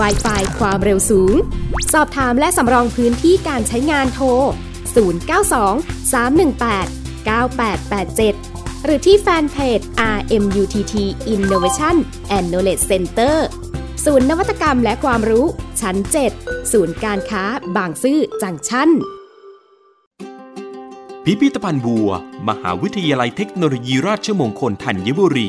w i ไฟความเร็วสูง สอบถามและสำรองพื้นที่การใช้งานโทร 092 318 9887 หรือที่แฟนเพจ RMUTT Innovation and Knowledge Center ศูนย์นวัตกรรมและความรู้ชั้น 7 ศูนย์การค้าบางซื่อจังชั้น พิพิธภัณฑ์บัว มหาวิทยาลัยเทคโนโลยีราชมงคลธัญบุรี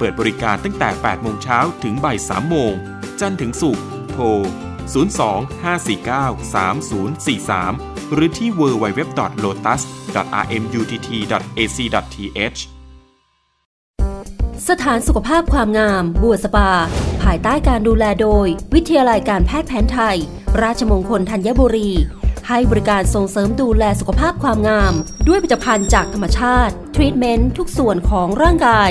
เปิดบริการตั้งแต่ 8 โมงเช้าถึงบ่าย 3 โมง จันทร์ถึงศุกร์ โทร 02-549-3043 หรือที่ www.lotus.rmutt.ac.th สถานสุขภาพความงาม บัวสปา ภายใต้การดูแลโดย วิทยาลัยการแพทย์แผนไทย ราชมงคลธัญบุรี ให้บริการส่งเสริมดูแลสุขภาพความงาม ด้วยผลิตภัณฑ์จากธรรมชาติ ทรีตเมนต์ทุกส่วนของร่างกาย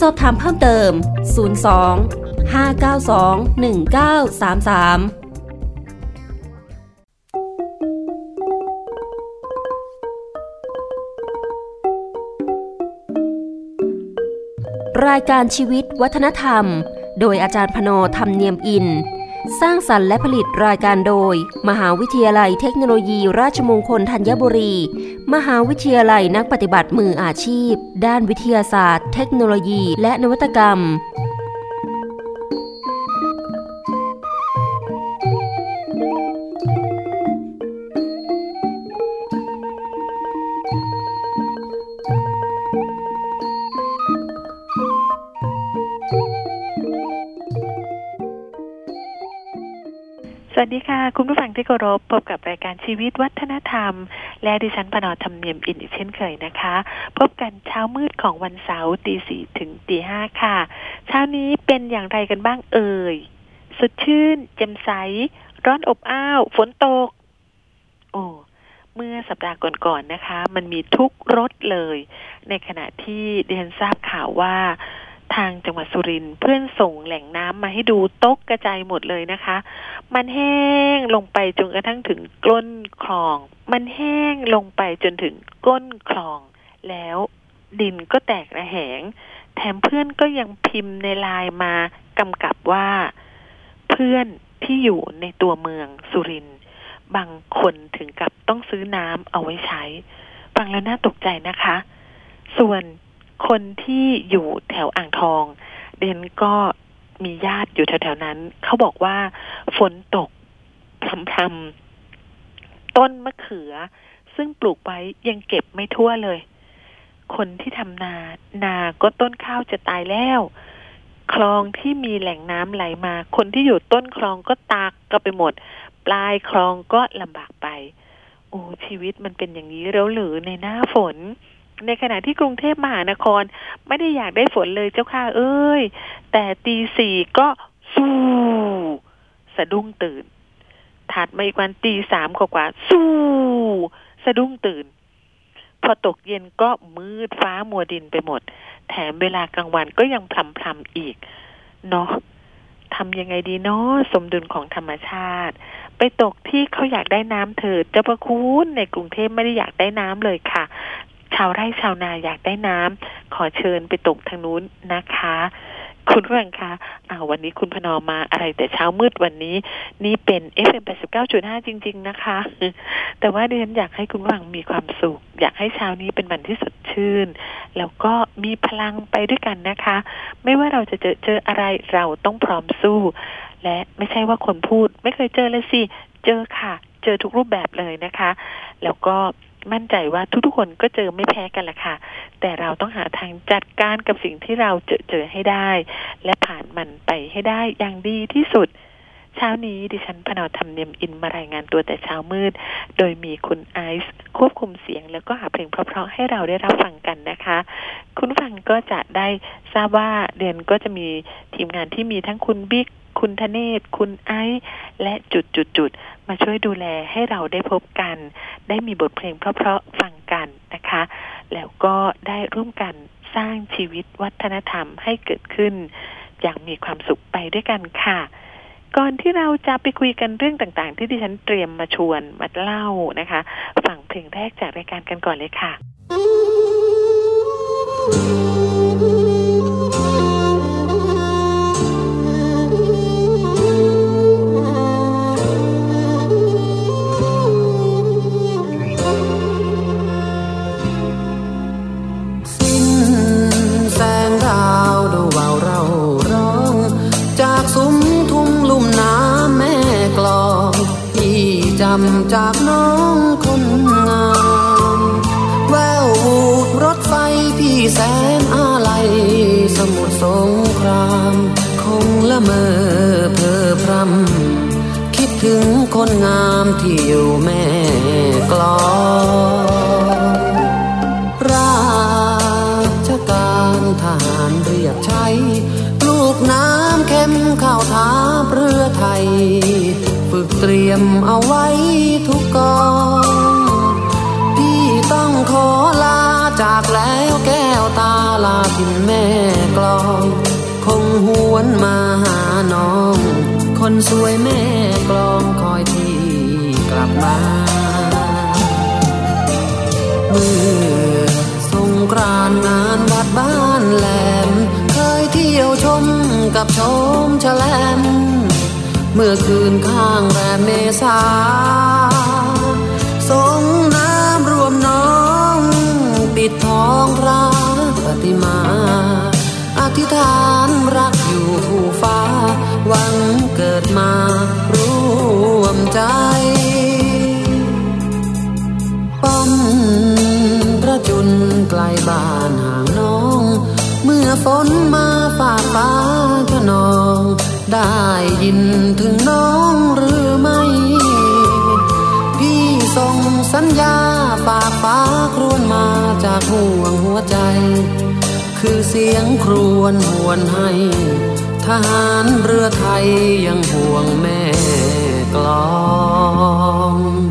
สอบถามเพิ่มเติม 02 592 1933รายการชีวิตวัฒนธรรม โดยอาจารย์พโนธรรมเนียมอิน สร้างสรรค์และผลิตรายการโดย มหาวิทยาลัยเทคโนโลยี ราชมงคลธัญบุรี มหาวิทยาลัยนักปฏิบัติมืออาชีพ ด้านวิทยาศาสตร์ เทคโนโลยี และนวัตกรรม วัสดีค่ะ คุณผู้ฟังที่เคารพพบกับรายการชีวิตวัฒนธรรม และดิฉันพนอธรรมเนียมอินอีกเช่นเคยนะคะ พบกันเช้ามืดของวันเสาร์ตีสี่ถึงตีห้าค่ะ เช้านี้เป็นอย่างไรกันบ้างเอ่ย สดชื่นแจ่มใส ร้อนอบอ้าว ฝนตก โอ้เมื่อสัปดาห์ก่อนๆนนะคะ มันมีทุกรถเลย ในขณะที่เดียนทราบข่าวว่า ทางจังหวัดสุรินทร์เพื่อนส่งแหล่งน้ำมาให้ดูตกกระจายหมดเลยนะคะ มันแห้งลงไปจนกระทั่งถึงก้นคลอง มันแห้งลงไปจนถึงก้นคลอง แล้วดินก็แตกระแหง แถมเพื่อนก็ยังพิมพ์ในไลน์มากำกับว่า เพื่อนที่อยู่ในตัวเมืองสุรินทร์บางคนถึงกับต้องซื้อน้ำเอาไว้ใช้ ฟังแล้วน่าตกใจนะคะ ส่วน คนที่อยู่แถวอ่างทอง เดนก็มีญาติอยู่แถวๆนั้น เขาบอกว่าฝนตกพรำๆต้นมะเขือ ซึ่งปลูกไว้ยังเก็บไม่ทั่วเลย คนที่ทำนานาก็ต้นข้าวจะตายแล้ว คลองที่มีแหล่งน้ำไหลมา คนที่อยู่ต้นคลองก็ตากก็ไปหมด ปลายคลองก็ลำบากไป โอ้ชีวิตมันเป็นอย่างนี้แล้วหรือในหน้าฝน ในขณะที่กรุงเทพมหานคร ไม่ได้อยากได้ฝนเลยเจ้าค่ะเอ้ย แต่ตีสี่ก็สู้สะดุ้งตื่น ถัดมาอีกวันตีสามกว่าสู้สะดุ้งตื่น พอตกเย็นก็มืดฟ้ามัวดินไปหมด แถมเวลากลางวันก็ยังพลำพลำอีก เนาะทำยังไงดีเนาะสมดุลของธรรมชาติ ไปตกที่เขาอยากได้น้ำเถิดเจ้าประคุณในกรุงเทพไม่ได้อยากได้น้ำเลยค่ะ ชาวไร่ชาวนาอยากได้น้ำขอเชิญไปตกทางนู้นนะคะ คุณผู้ฟังคะอาวันนี้คุณพนอมาอะไรแต่เช้ามืดวันนี้ นี่เป็น FM 89.5 จริง ๆ นะคะ แต่ว่าดิฉันอยากให้คุณฟังมีความสุข อยากให้เช้านี้เป็นวันที่สดชื่น แล้วก็มีพลังไปด้วยกันนะคะ ไม่ว่าเราจะเจอเจออะไรเราต้องพร้อมสู้ และไม่ใช่ว่าคนพูด ไม่เคยเจอเลยสิ เจอค่ะ เจอทุกรูปแบบเลยนะคะ แล้วก็ มั่นใจว่าทุกๆคนก็เจอไม่แพ้กันแหละค่ะ แต่เราต้องหาทางจัดการกับสิ่งที่เราเจอเจอให้ได้ และผ่านมันไปให้ได้อย่างดีที่สุด เช้านี้ดิฉันพนอทำเนียมอินมารายงานตัวแต่เช้ามืด โดยมีคุณไอซ์ควบคุมเสียง แล้วก็หาเพลงเพราะๆให้เราได้รับฟังกันนะคะ คุณฟังก็จะได้ทราบว่าเดือนก็จะมีทีมงานที่มีทั้งคุณบิ๊ก คุณธเนศ คุณไอซ์และจุดจุดจุดมาช่วยดูแลให้เราได้พบกัน ได้มีบทเพลงเพราะๆฟังกันนะคะ แล้วก็ได้ร่วมกันสร้างชีวิตวัฒนธรรมให้เกิดขึ้น อย่างมีความสุขไปด้วยกันค่ะ ก่อนที่เราจะไปคุยกันเรื่องต่างๆ ที่ดิฉันเตรียมมาชวนมาเล่านะคะ ฟังเพลงแรกจากรายการกันก่อนเลยค่ะำจากน้องคนงามแวววูดรถไฟพี่แสนอะไรสมุทรสงคราม คงละเมอเพอพรำคิดถึงคนงามที่อยู่แม่กลองราชการทหารเรียกใช้ ลูกน้ำเข้มข้าวท้าเรือไทย เตรียมเอาไว้ทุกกองพี่ต้องขอลาจากแล้วแก้วตาลาทินแม่กลอง คงหวนมาหาน้อง คนสวยแม่กลองคอยที่กลับมาเมื่อสงกรานงานวัดบ้านแหลม เคยเที่ยวชมกับชมแฉลม เมื่อคืนข้างแรมเมษาสงน้ำรวมน้องปิดท้องพระปฏิมา อธิษฐานรักอยู่ผู้ฟ้า หวังเกิดมาร่วมใจป้อมพระจุนไกลบ้านห่างน้อง เมื่อฝนมาฝากฟ้าขนอง ได้ยินถึงน้องหรือไม่ พี่ส่งสัญญาฝากฟ้าครวญมาจากห่วงหัวใจ คือเสียงครวญหวนให้ ทหารเรือไทยยังห่วงแม่กลอง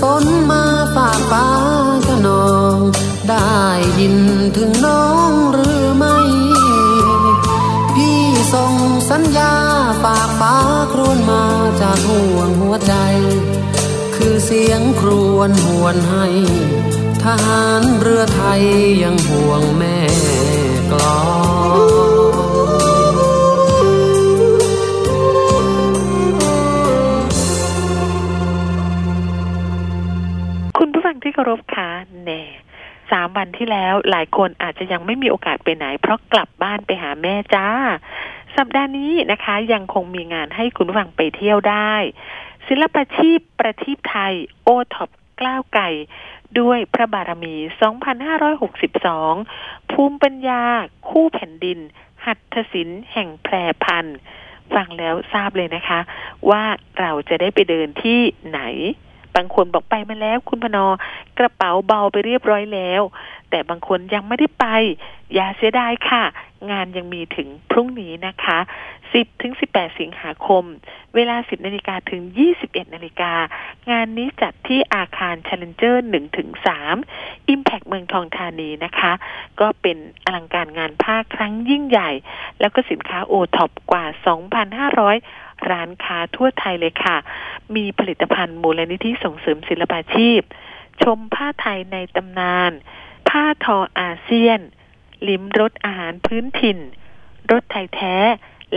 ฝนมาฝากฟ้าขนอง ได้ยินถึงน้องหรือไม่ พี่ส่งสัญญาฝากฟ้าครวญมาจากห่วงหัวใจ คือเสียงครวญหวนให้ ทหารเรือไทยยังห่วงแม่ามวันที่แล้ว หลายคนอาจจะยังไม่มีโอกาสไปไหน เพราะกลับบ้านไปหาแม่จ้า สัปดาห์นี้นะคะ ยังคงมีงานให้คุณฟังไปเที่ยวได้ ศิลปชีพประทีปไทย โอท็อปกล้าวไก่ด้วยพระบารมี 2562 ภูมิปัญญา คู่แผ่นดิน หัตถศิลป์แห่งแพรพันธ์ฟังแล้วทราบเลยนะคะ ว่าเราจะได้ไปเดินที่ไหน บางคนบอกไปมาแล้ว คุณพนอกระเป๋าเบาไปเรียบร้อยแล้ว แต่บางคนยังไม่ได้ไป อย่าเสียดายค่ะ งานยังมีถึงพรุ่งนี้นะคะ 10 ถึง 18 สิงหาคม เวลา 10 นาฬิกาถึง 21 นาฬิกา งานนี้จัดที่อาคาร Challenger 1ถึง3 Impact เมืองทองธานีนะคะ ก็เป็นอลังการงานภาคครั้งยิ่งใหญ่ แล้วก็สินค้าโอท็อปกว่า 2,500 ร้านค้าทั่วไทยเลยค่ะ มีผลิตภัณฑ์มูลนิธิส่งเสริมศิลปาชีพ ชมผ้าไทยในตำนาน ผ้าทออาเซียน ลิ้มรสอาหารพื้นถิ่น รสไทยแท้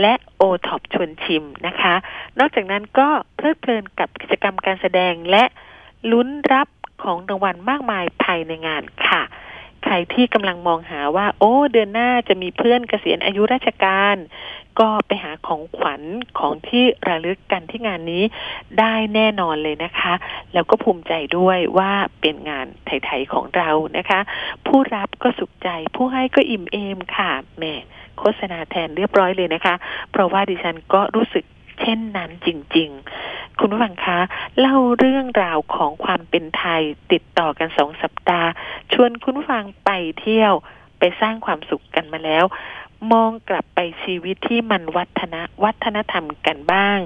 และโอท็อปชวนชิมนะคะ นอกจากนั้นก็เพลิดเพลินกับกิจกรรมการแสดงและลุ้นรับของรางวัลมากมายภายในงานค่ะ ใครที่กำลังมองหาว่า โอ้ เดือนหน้าจะมีเพื่อนเกษียณอายุราชการ ก็ไปหาของขวัญของที่ระลึกกันที่งานนี้ได้แน่นอนเลยนะคะ แล้วก็ภูมิใจด้วยว่าเป็นงานไทยๆของเรานะคะ ผู้รับก็สุขใจ ผู้ให้ก็อิ่มเอมค่ะแม่โฆษณาแทนเรียบร้อยเลยนะคะ เพราะว่าดิฉันก็รู้สึก เช่นนั้นจริง ๆ คุณผู้ฟังคะ เล่าเรื่องราวของความเป็นไทยติดต่อกันสองสัปดาห์ ชวนคุณผู้ฟังไปเที่ยวไปสร้างความสุขกันมาแล้ว มองกลับไปชีวิตที่มันวัฒนะวัฒนธรรมกันบ้าง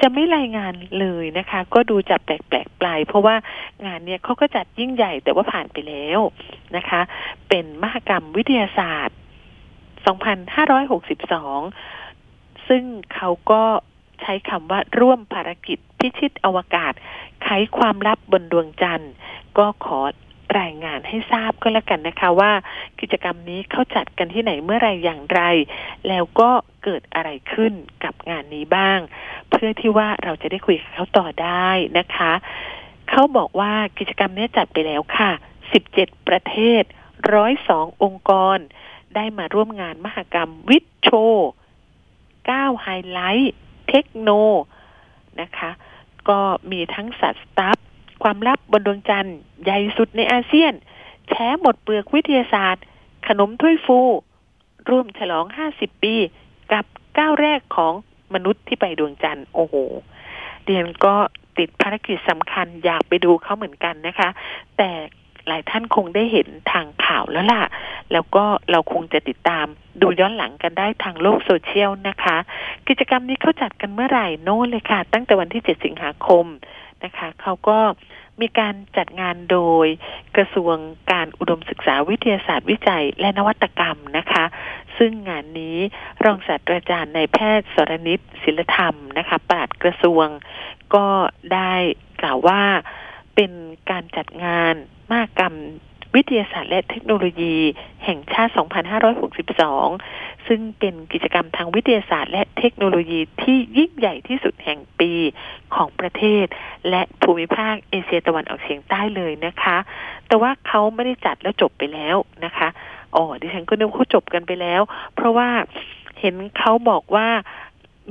จะไม่รายงานเลยนะคะ ก็ดูจะแปลกๆปลายเพราะว่างานเนี้ยเขาก็จัดยิ่งใหญ่แต่ว่าผ่านไปแล้วนะคะ เป็นมหกรรมวิทยาศาสตร์ 2562 ซึ่งเขาก็ ใช้คำว่าร่วมภารกิจพิชิตอวกาศ ไขความลับบนดวงจันทร์ ก็ขอรายงานให้ทราบก็แล้วกันนะคะว่า กิจกรรมนี้เขาจัดกันที่ไหนเมื่อไรอย่างไร แล้วก็เกิดอะไรขึ้นกับงานนี้บ้าง เพื่อที่ว่าเราจะได้คุยกับเขาต่อได้นะคะ เขาบอกว่ากิจกรรมนี้จัดไปแล้วค่ะ 17 ประเทศ 102 องค์กร ได้มาร่วมงานมหกรรมวิทโช9ไฮไลท์ เทคโนนะคะ ก็มีทั้งสัตว์สตัฟความลับบนดวงจันทร์ใหญ่สุดในอาเซียนแช้หมดเปลือกวิทยาศาสตร์ ขนมถ้วยฟู ร่วมฉลอง 50 ปี กับก้าวแรกของมนุษย์ที่ไปดวงจันทร์โอ้โหเดียนก็ติดภารกิจสำคัญอยากไปดูเขาเหมือนกันนะคะ แต่ หลายท่านคงได้เห็นทางข่าวแล้วล่ะ แล้วก็เราคงจะติดตามดูย้อนหลังกันได้ทางโลกโซเชียลนะคะ กิจกรรมนี้เขาจัดกันเมื่อไหร่โน่นเลยค่ะ ตั้งแต่วันที่ 7 สิงหาคมนะคะเขาก็มีการจัดงานโดยกระทรวงการอุดมศึกษาวิทยาศาสตร์วิจัยและนวัตกรรมนะคะ ซึ่งงานนี้รองศาสตราจารย์นายแพทย์สรนิตศิลธรรมนะคะปลัดกระทรวงก็ได้กล่าวว่า เป็นการจัดงานมากกรรมวิทยาศาสตร์และเทคโนโลยีแห่งชาติ 2562 ซึ่งเป็นกิจกรรมทางวิทยาศาสตร์ และเทคโนโลยีที่ยิ่งใหญ่ที่สุดแห่งปีของประเทศ และภูมิภาคเอเชียตะวันออกเฉียงใต้เลยนะคะ แต่ว่าเขาไม่ได้จัดแล้วจบไปแล้วนะคะอ๋อดิฉันก็นึกว่าเขาจบกันไปแล้ว เพราะว่าเห็นเขาบอกว่า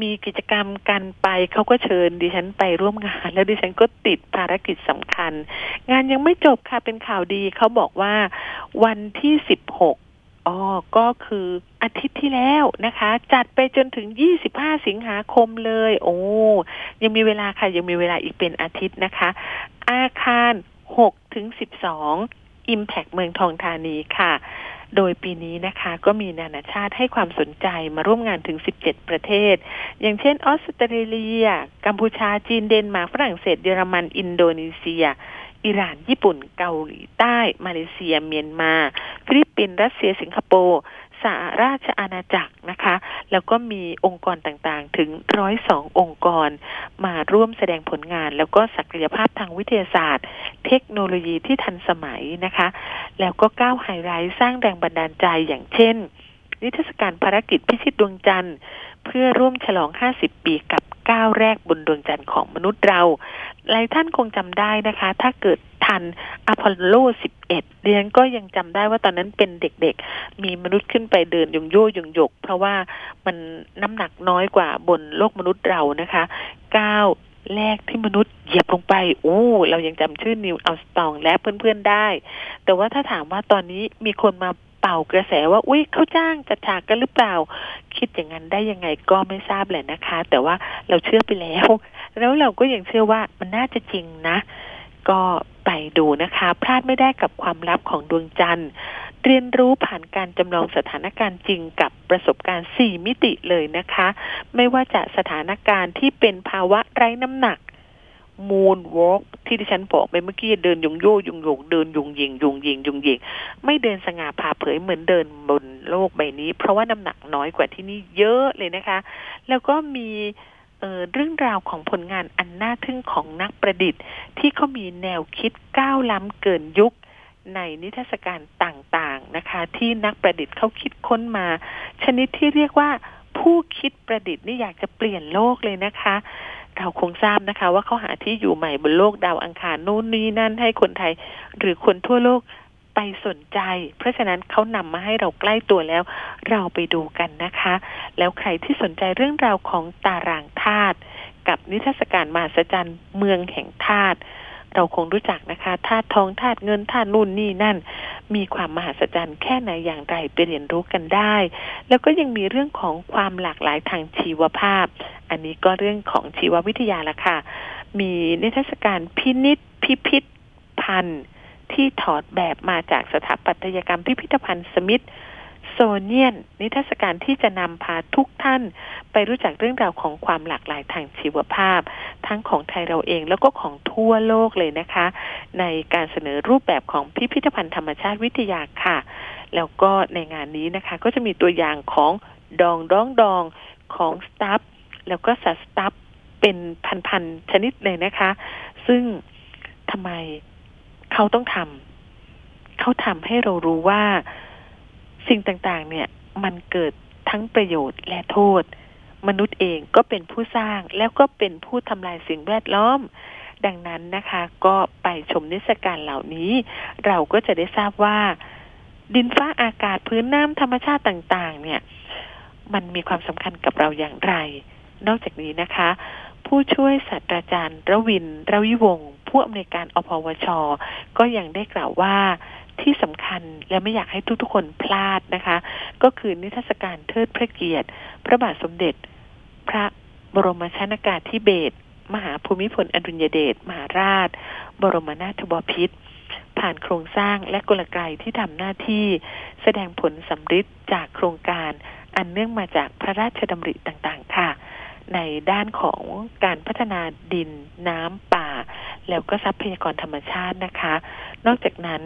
มีกิจกรรมกันไปเขาก็เชิญดิฉันไปร่วมงาน แล้วดิฉันก็ติดภารกิจสำคัญ งานยังไม่จบค่ะเป็นข่าวดีเขาบอกว่าวันที่สิบหกอ๋อ ก็คืออาทิตย์ที่แล้วนะคะ จัดไปจนถึงยี่สิบห้าสิงหาคมเลย โอ้ ยังมีเวลาค่ะ ยังมีเวลาอีกเป็นอาทิตย์นะคะ อาคารหกถึงสิบสองอิมแพกเมืองทองธานีค่ะ โดยปีนี้นะคะก็มีนานาชาติให้ความสนใจมาร่วมงานถึง 17 ประเทศ อย่างเช่นออสเตรเลีย กัมพูชาจีนเดนมาร์กฝรั่งเศสเยอรมัน อินโดนีเซียอิหร่าน ญี่ปุ่น เกาหลีใต้ มาเลเซีย เมียนมา ฟิลิปปินส์ รัสเซีย สิงคโปร์ สหราชอาณาจักรนะคะ แล้วก็มีองค์กรต่างๆ ถึงร้อยสององค์กร มาร่วมแสดงผลงาน แล้วก็ศักยภาพทางวิทยาศาสตร์ เทคโนโลยีที่ทันสมัยนะคะ แล้วก็เก้าไฮไลท์สร้างแรงบันดาลใจอย่างเช่นนิทรรศการภารกิจพิชิตดวงจันทร์ เพื่อร่วมฉลอง 50 ปีกับ ก้าวแรกบนดวงจันทร์ของมนุษย์เรา หลายท่านคงจำได้นะคะ ถ้าเกิดทันอพอลโล 11 เรียนก็ยังจำได้ว่าตอนนั้นเป็นเด็กๆ มีมนุษย์ขึ้นไปเดินยงโยยงยก เพราะว่ามันน้ำหนักน้อยกว่าบนโลกมนุษย์เรานะคะก้าวแรกที่มนุษย์เหยียบลงไปโอ้เรายังจำชื่อนิวอัลสตองและเพื่อนๆได้ แต่ว่าถ้าถามว่าตอนนี้มีคนมา เป่ากระแสว่าอุ้ยเขาจ้างจัดฉากกันหรือเปล่า คิดอย่างนั้นได้ยังไงก็ไม่ทราบแหละนะคะ แต่ว่าเราเชื่อไปแล้ว แล้วเราก็ยังเชื่อว่ามันน่าจะจริงนะ ก็ไปดูนะคะ พลาดไม่ได้กับความลับของดวงจันทร์ เรียนรู้ผ่านการจำลองสถานการณ์จริงกับประสบการณ์สี่มิติเลยนะคะ ไม่ว่าจะสถานการณ์ที่เป็นภาวะไร้น้ำหนัก มูนวอล์กที่ดิฉันบอกไปเมื่อกี้เดินยงโยยงโยกเดินยงยิงยงยิงยงยิง ไม่เดินสง่าผ่าเผยเหมือนเดินบนโลกใบนี้ เพราะว่าน้ำหนักน้อยกว่าที่นี่เยอะเลยนะคะ แล้วก็มีเเรื่องราวของผลงานอันน่าทึ่งของนักประดิษฐ์ ที่เขามีแนวคิดก้าวล้ำเกินยุคในนิทรรศการต่างๆนะคะ ที่นักประดิษฐ์เขาคิดค้นมา ชนิดที่เรียกว่าผู้คิดประดิษฐ์นี่อยากจะเปลี่ยนโลกเลยนะคะ เราคงทราบนะคะ ว่าเขาหาที่อยู่ใหม่บนโลกดาวอังคารนู่นนี่นั่นให้คนไทย หรือคนทั่วโลกไปสนใจ เพราะฉะนั้นเขานำมาให้เราใกล้ตัวแล้ว เราไปดูกันนะคะ แล้วใครที่สนใจเรื่องราวของตารางธาตุกับนิทรรศการมาสจันเมืองแห่งธาตุ เราคงรู้จักนะคะธาตุทองธาตุเงินธาตุนู่นนี่นั่น มีความมหัศจรรย์แค่ไหนอย่างไรไปเรียนรู้กันได้ แล้วก็ยังมีเรื่องของความหลากหลายทางชีวภาพ อันนี้ก็เรื่องของชีววิทยาละค่ะ มีนิทรรศการพินิษพิพิธพันธ์ที่ถอดแบบมาจากสถาปัตยกรรมพิพิธภัณฑ์สมิธ โซเนียน นิทรรศการที่จะนำพาทุกท่าน ไปรู้จักเรื่องราวของความหลากหลายทางชีวภาพ ทั้งของไทยเราเองแล้วก็ของทั่วโลกเลยนะคะ ในการเสนอรูปแบบของพิพิธภัณฑ์ธรรมชาติวิทยาค่ะ แล้วก็ในงานนี้นะคะ ก็จะมีตัวอย่างของดองดองดองของสตัฟแล้วก็สัตว์สตัฟเป็นพันๆชนิดเลยนะคะ ซึ่งทำไมเขาต้องทำเขาทำให้เรารู้ว่า สิ่งต่างๆ เนี่ยมันเกิดทั้งประโยชน์และโทษ มนุษย์เองก็เป็นผู้สร้างแล้วก็เป็นผู้ทำลายสิ่งแวดล้อม ดังนั้นนะคะก็ไปชมนิทรรศการเหล่านี้ เราก็จะได้ทราบว่า ดินฟ้าอากาศพื้นน้ำธรรมชาติต่างๆ เนี่ย มันมีความสำคัญกับเราอย่างไร นอกจากนี้นะคะ ผู้ช่วยศาสตราจารย์ ระวินรวิวงศ์ผู้อำนวยการอพวช ก็ยังได้กล่าวว่า ที่สำคัญและไม่อยากให้ทุกๆคนพลาดนะคะ ก็คือนิทรรศการเทิดพระเกียรติ พระบาทสมเด็จ พระบรมชนากาธิเบศรมหาภูมิพลอดุลยเดชมหาราช บรมนาถบพิตรผ่านโครงสร้างและกลไกที่ทำหน้าที่แสดงผลสำฤทธิ์จากโครงการอันเนื่องมาจากพระราชดำริต่างๆ ค่ะ ในด้านของการพัฒนาดินน้ำป่า แล้วก็ทรัพยากรธรรมชาตินะคะ นอกจากนั้น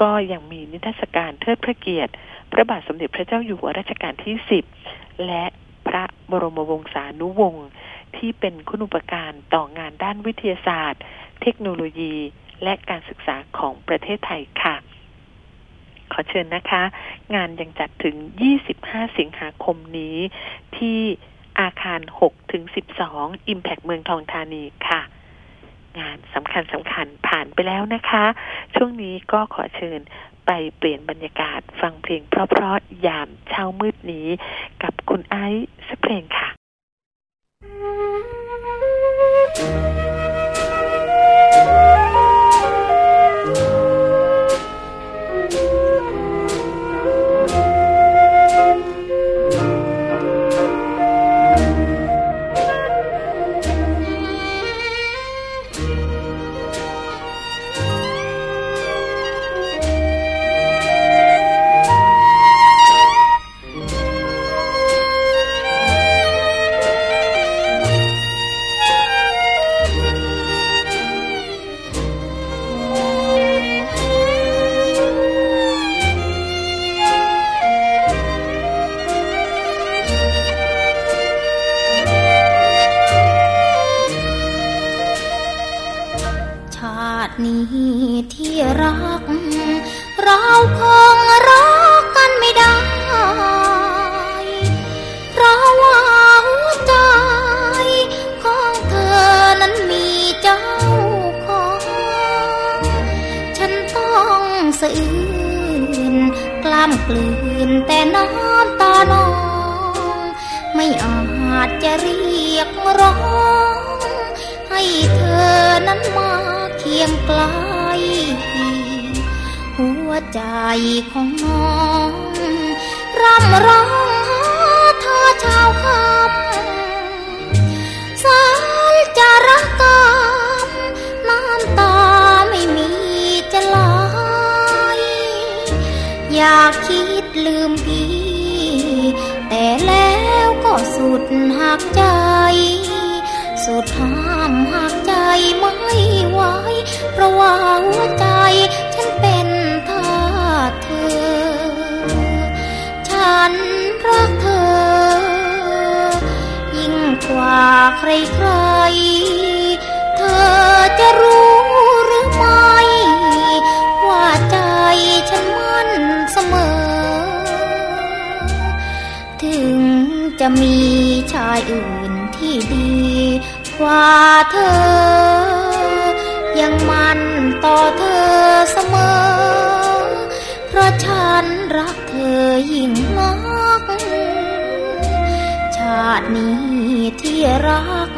ก็ยังมีนิทรรศการเทิดพระเกียรติ พระบาทสมเด็จพระเจ้าอยู่หัวรัชกาลที่สิบและพระบรมวงศานุวงศ์ที่เป็นคุณอุปการต่องานด้านวิทยาศาสตร์ เทคโนโลยี และการศึกษาของประเทศไทยค่ะ ขอเชิญนะคะ งานยังจัดถึง 25 สิงหาคมนี้ที่ อาคาร6ถึง12 Impact เมืองทองธานีค่ะ งานสำคัญสำคัญผ่านไปแล้วนะคะ ช่วงนี้ก็ขอเชิญไปเปลี่ยนบรรยากาศฟังเพลงเพราะๆยามเช้ามืดนี้ กับคุณไอซ์สักเพลงค่ะช จจะเรียกร้อง ให้เธอนั้นมาเคียงไกล หัวใจของน้องร่ำร้องหาเธอช้าค่ำสารจะรักกามน้ำตาไม่มีจะไหลอยากคิดลืมพี่ แต่แล้ว สุดหักใจ สุดห้ามหักใจไม่ไหวเพราะว่าหัวใจฉันเป็นทาสเธอ ฉันรักเธอ ยิ่งกว่าใครๆเธอจะรู้หรือไม่ ว่าใจฉันมั่นเสมอ จะมีชายอื่นที่ดีกว่าเธอ ยังมันต่อเธอเสมอ เพราะฉันรักเธอยิ่งนัก ชาตินี้ที่รัก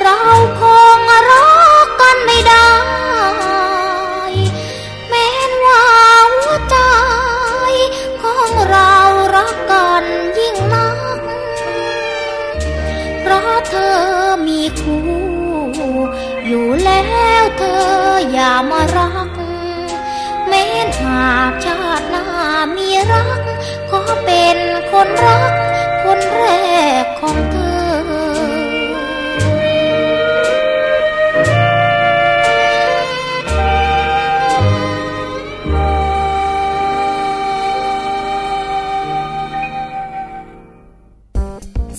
เราคงรักกันไม่ได้แม้นว่าหัวใจของเรารักกัน อมีคู่อยู่แล้วเธออย่ามารักแม้นหากชาติหน้ามีรัก ขอเป็นคนรัก คนแรกของเธอ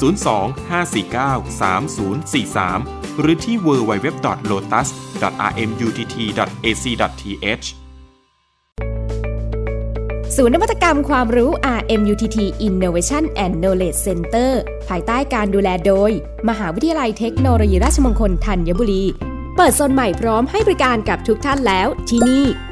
02-549-3043 หรือที่ www.lotus.rmutt.ac.th ศูนย์นวัตกรรมความรู้ RMUTT Innovation and Knowledge Center ภายใต้การดูแลโดย มหาวิทยาลัยเทคโนโลยีราชมงคลธัญบุรี เปิดโซนใหม่พร้อมให้บริการกับทุกท่านแล้วที่นี่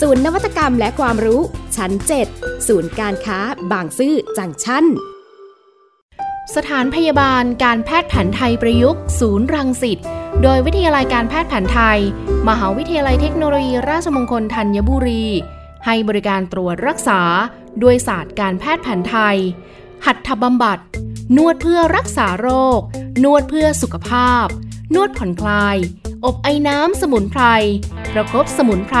ศูนย์นวัตกรรมและความรู้ ชั้น 7 ศูนย์การค้า บางซื่อจังชั่นสถานพยาบาลการแพทย์แผนไทยประยุกต์ ศูนย์รังสิตโดยวิทยาลัยการแพทย์แผนไทย มหาวิทยาลัยเทคโนโลยี ราชมงคลธัญบุรี ให้บริการตรวจรักษา ด้วยศาสตร์การแพทย์แผนไทย หัตถบำบัด นวดเพื่อรักษาโรค นวดเพื่อสุขภาพ นวดผ่อนคลาย อบไอน้ำสมุนไพร ประคบสมุนไพร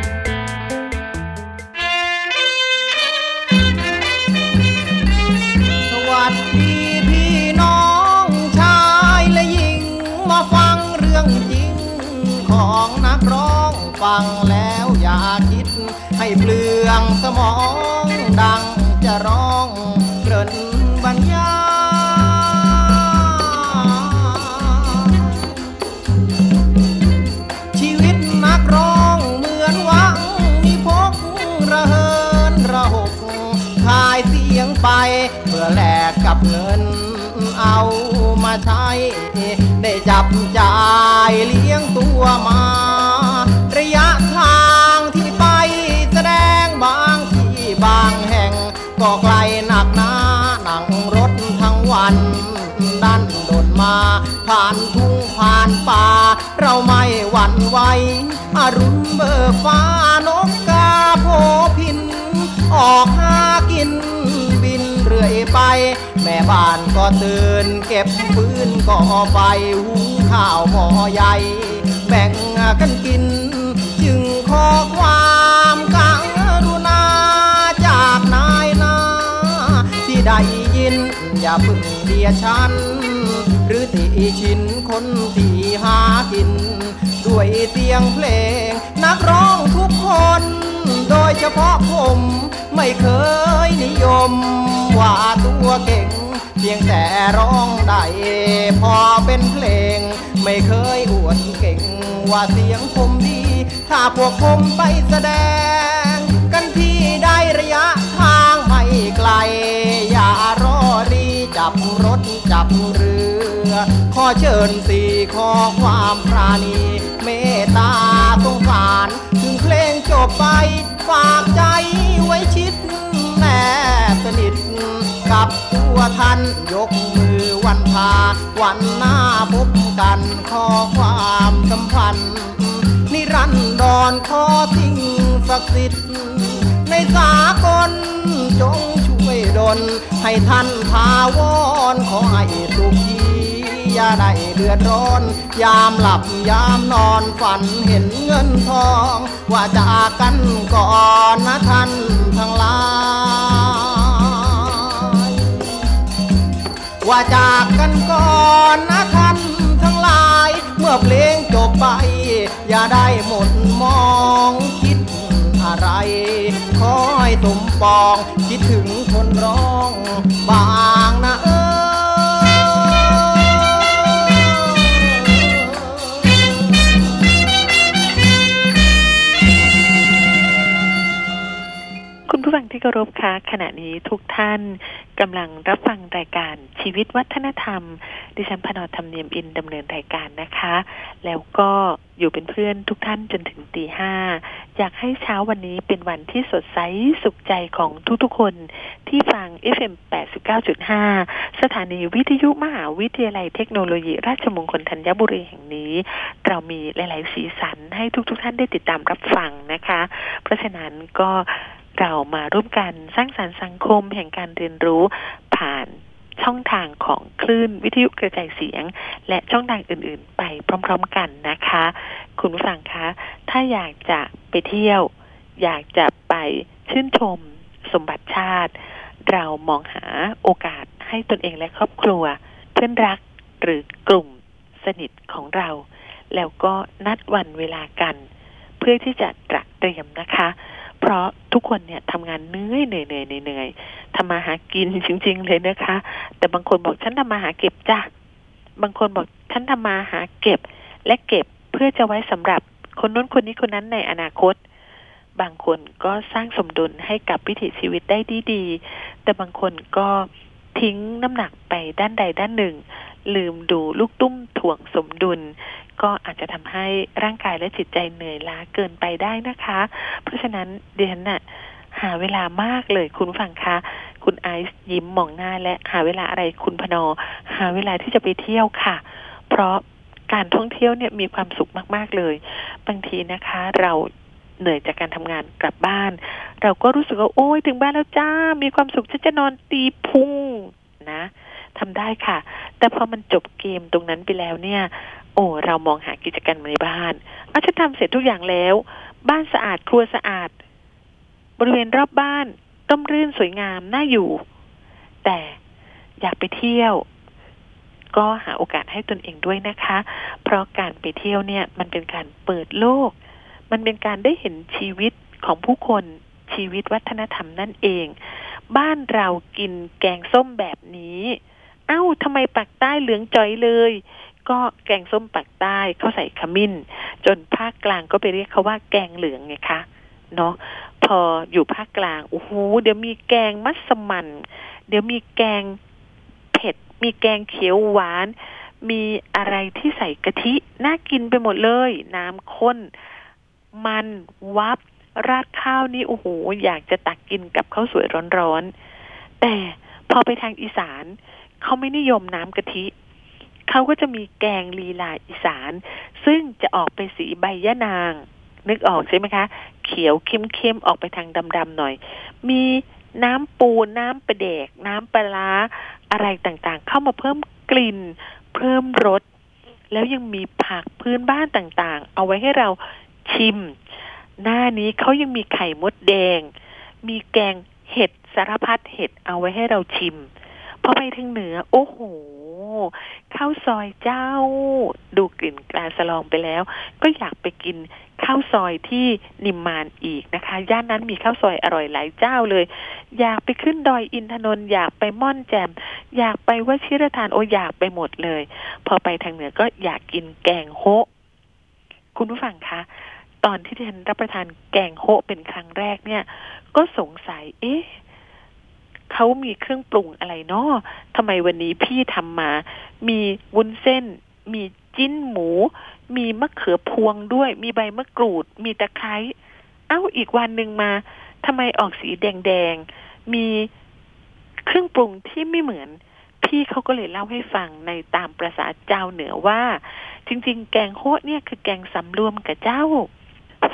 1991 มองดังจะร้องเกริ่นบรรยายชีวิตนักร้องเหมือนหวังมีพกระเหินระหกขายเสียงไปเพื่อแลกกับเงินเอามาใช้ได้จับ ฟ้านกกาโพพิน ออกหากินบินเรื่อยไป แม่บ้านก็ตื่นเก็บฟืนก่อไฟหุงข้าวหม้อใหญ่ แบ่งกันกิน จึงขอความกรุณาจากนายนา ที่ได้ยิน อย่าเพึ่งเดียฉัน หรือติชินคนที่หากินด้วยเสียงเพลง นักร้องทุกคน โดยเฉพาะผมไม่เคยนิยม ว่าตัวเก่ง เพียงแต่ร้องได้พอเป็นเพลง ไม่เคยอวดเก่ง ว่าเสียงผมดี ถ้าพวกผมไปแสดง กันที่ได้ระยะทางไม่ไกล อย่ารอรีจับรถจับเรือ ขอเชิญสี่ขอความปราณี เมตตาสงสาร ถึงเพลงจบไป ฝากใจไว้ชิดแม่สนิทกับตัวท่านยกมือวันพา วันหน้าพบกัน ขอความสัมพันธ์ นิรันดรขอสิ่งศักดิ์สิทธิ์ในสากลจงช่วยดลให้ท่านทาวรขอให้สุขี อย่าได้เดือดร้อน ยามหลับยามนอนฝันเห็นเงินทอง ว่าจากกันก่อนนะท่านทั้งหลาย ว่าจากกันก่อนนะท่านทั้งหลาย เมื่อเพลงจบไป อย่าได้หมดมองคิดอะไรคอยตุ่มปอง คิดถึงคนร้อง บางนะเออ ผู้ฟังที่เคารพคะขณะนี้ทุกท่านกำลังรับฟังรายการชีวิตวัฒนธรรม ดิฉันพนอธรรมเนียมอินดำเนินรายการนะคะ แล้วก็อยู่เป็นเพื่อนทุกท่านจนถึงตีห้าอยากให้เช้าวันนี้เป็นวันที่สดใสสุขใจของทุกๆคนที่ฟัง FM 89.5 สถานีวิทยุมหาวิทยาลัยเทคโนโลยี ราชมงคลธัญบุรีแห่งนี้ เรามีหลาย ๆ สีสันให้ทุกๆ ท่านได้ติดตามรับฟังนะคะ เพราะฉะนั้นก็ เรามาร่วมกันสร้างสรรค์สังคมแห่งการเรียนรู้ผ่านช่องทางของคลื่นวิทยุกระจายเสียง และช่องทางอื่น ๆ ไปพร้อม ๆ กันนะคะ คุณผู้ฟังคะ ถ้าอยากจะไปเที่ยว อยากจะไปชื่นชม สมบัติชาติ เรามองหาโอกาสให้ตนเองและครอบครัว เพื่อนรักหรือกลุ่มสนิทของเรา แล้วก็นัดวันเวลากัน เพื่อที่จะตระเตรียมนะคะ เพราะทุกคนเนี่ยทำงานเหนื่อยเหนื่อยเหนื่อยเหนื่อยทำมาหากินจริง ๆ เลยนะคะ แต่บางคนบอกฉันทำมาหาเก็บจ้ะบางคนบอกฉันทำมาหาเก็บ และเก็บเพื่อจะไว้สำหรับคนนู้นคนนี้คนนั้นในอนาคต บางคนก็สร้างสมดุลให้กับวิถีชีวิตได้ดีๆแต่บางคนก็ทิ้งน้ำหนักไปด้านใดด้านหนึ่ง ลืมดูลูกตุ้มถ่วงสมดุล ก็อาจจะทำให้ร่างกายและจิตใจเหนื่อยล้าเกินไปได้นะคะ เพราะฉะนั้นเดียนน่ะหาเวลามากเลยคุณฟังคะคุณไอซ์ยิ้มมองหน้าและหาเวลาอะไรคุณพนอ หาเวลาที่จะไปเที่ยวค่ะ เพราะการท่องเที่ยวเนี่ยมีความสุขมาก ๆ เลย บางทีนะคะ เราเหนื่อยจากการทำงานกลับบ้าน เราก็รู้สึกว่าโอ้ยถึงบ้านแล้วจ้า มีความสุขฉันจะนอนตีพุงนะ ทำได้ค่ะ แต่พอมันจบเกมตรงนั้นไปแล้วเนี่ย โอ้เรามองหากิจกรรมในบ้านอาฉันทำเสร็จทุกอย่างแล้ว บ้านสะอาดครัวสะอาด บริเวณรอบบ้านร่มรื่นสวยงามน่าอยู่ แต่อยากไปเที่ยว ก็หาโอกาสให้ตนเองด้วยนะคะ เพราะการไปเที่ยวเนี่ยมันเป็นการเปิดโลก มันเป็นการได้เห็นชีวิตของผู้คนชีวิตวัฒนธรรมนั่นเอง บ้านเรากินแกงส้มแบบนี้ เอ้าทำไมปักใต้เหลืองจ่อยเลย ก็แกงส้มปักใต้เขาใส่ขมิ้น จนภาคกลางก็ไปเรียกเขาว่าแกงเหลืองไงคะเนาะพออยู่ภาคกลางโอ้โหเดี๋ยวมีแกงมัสมั่นเดี๋ยวมีแกงเผ็ด มีแกงเขียวหวาน มีอะไรที่ใส่กะทิน่ากินไปหมดเลย น้ำข้น มันวับราดข้าวนี่โอ้โหอยากจะตักกินกับข้าวสวยร้อนๆแต่พอไปทางอีสาน เขาไม่นิยมน้ำกะทิเขาก็จะมีแกงลีลาอีสาน ซึ่งจะออกไปสีใบยะนาง นึกออกใช่ไหมคะ เขียวเข้มๆออกไปทางดำๆหน่อย มีน้ำปูน้ำปลาแดก น้ำปลาร้าอะไรต่างๆ เข้ามาเพิ่มกลิ่น เพิ่มรสแล้วยังมีผักพื้นบ้านต่างๆ เอาไว้ให้เราชิม หน้านี้เขายังมีไข่มดแดง มีแกงเห็ดสารพัดเห็ดเอาไว้ให้เราชิม พอไปทางเหนือ โอ้โหข้าวซอยเจ้า ดูกลิ่นกาสลองไปแล้ว ก็อยากไปกินข้าวซอยที่นิมมานอีกนะคะ ย่านนั้นมีข้าวซอยอร่อยหลายเจ้าเลย อยากไปขึ้นดอยอินทนนท์อยากไปม่อนแจม อยากไปวชิรทานโออยากไปหมดเลย พอไปทางเหนือก็อยากกินแกงโฮคุณผู้ฟังคะตอนที่ฉันรับประทานแกงโฮเป็นครั้งแรกเนี่ย ก็สงสัย เอ๊ะ เขามีเครื่องปรุงอะไรเนาะทำไมวันนี้พี่ทำมา มีวุ้นเส้น มีจิ้นหมู มีมะเขือพวงด้วย มีใบมะกรูด มีตะไคร้เอ้าอีกวันหนึ่งมาทำไมออกสีแดงๆ มีเครื่องปรุงที่ไม่เหมือน พี่เขาก็เลยเล่าให้ฟังในตามประษาเจ้าเหนือว่า จริง ๆ แกงโฮะเนี่ยคือแกงสำรวมกับเจ้า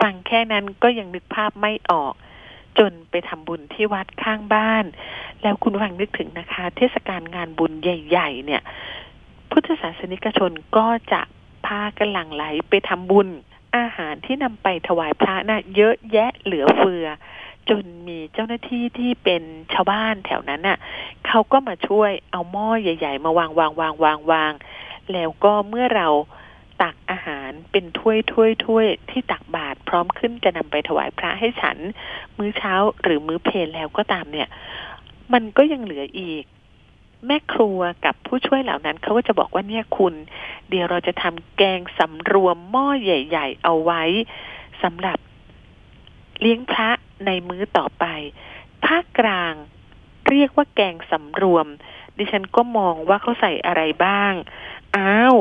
ฟังแค่นั้นก็ยังนึกภาพไม่ออก จนไปทำบุญที่วัดข้างบ้าน แล้วคุณฟังนึกถึงนะคะ เทศกาลงานบุญใหญ่ ๆ เนี่ย พุทธศาสนิกชนก็จะพากันหลั่งไหลไปทำบุญ อาหารที่นำไปถวายพระนะ่ะเยอะแยะเหลือเฟือ จนมีเจ้าหน้าที่ที่เป็นชาวบ้านแถวนั้นน่ะเขาก็มาช่วยเอาหม้อใหญ่ ๆ มาวางวางวางวางวางแล้วก็เมื่อเรา ตักอาหารเป็นถ้วยถ้วยถ้วยที่ตักบาตรพร้อมขึ้นจะนำไปถวายพระให้ฉัน มื้อเช้าหรือมื้อเพลแล้วก็ตามเนี่ย มันก็ยังเหลืออีก แม่ครัวกับผู้ช่วยเหล่านั้นเขาก็จะบอกว่าเนี่ยคุณ เดี๋ยวเราจะทำแกงสำรวมหม้อใหญ่ ๆ เอาไว้สำหรับเลี้ยงพระในมื้อต่อไป ภาคกลางเรียกว่าแกงสำรวม ดิฉันก็มองว่าเขาใส่อะไรบ้าง อ้าว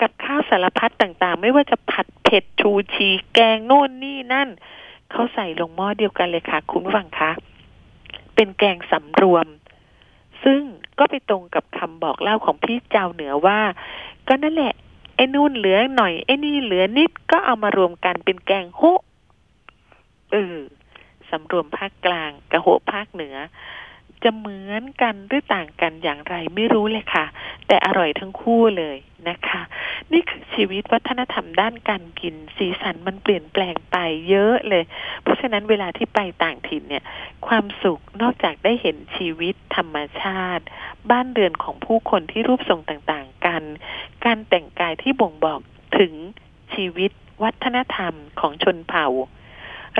กับข้าวสารพัดต่างๆ ไม่ว่าจะผัดเผ็ดชูชีแกงโน่นนี่นั่นเขาใส่ลงหม้อเดียวกันเลยค่ะ คุณผู้ฟังคะเป็นแกงสำรวม ซึ่งก็ไปตรงกับคำบอกเล่าของพี่เจ้าเหนือว่า ก็นั่นแหละไอ้นู่นเหลือหน่อยไอ้นี่เหลือนิดก็เอามารวมกันเป็นแกงโฮเออสำรวมภาคกลางกระโหภาคเหนือ จะเหมือนกันหรือต่างกันอย่างไรไม่รู้เลยค่ะ แต่อร่อยทั้งคู่เลยนะคะ นี่คือชีวิตวัฒนธรรมด้านการกินสีสันมันเปลี่ยนแปลงไปเยอะเลย เพราะฉะนั้นเวลาที่ไปต่างถิ่นเนี่ย ความสุขนอกจากได้เห็นชีวิตธรรมชาติ บ้านเรือนของผู้คนที่รูปทรงต่างๆกัน การแต่งกายที่บ่งบอกถึงชีวิตวัฒนธรรมของชนเผ่า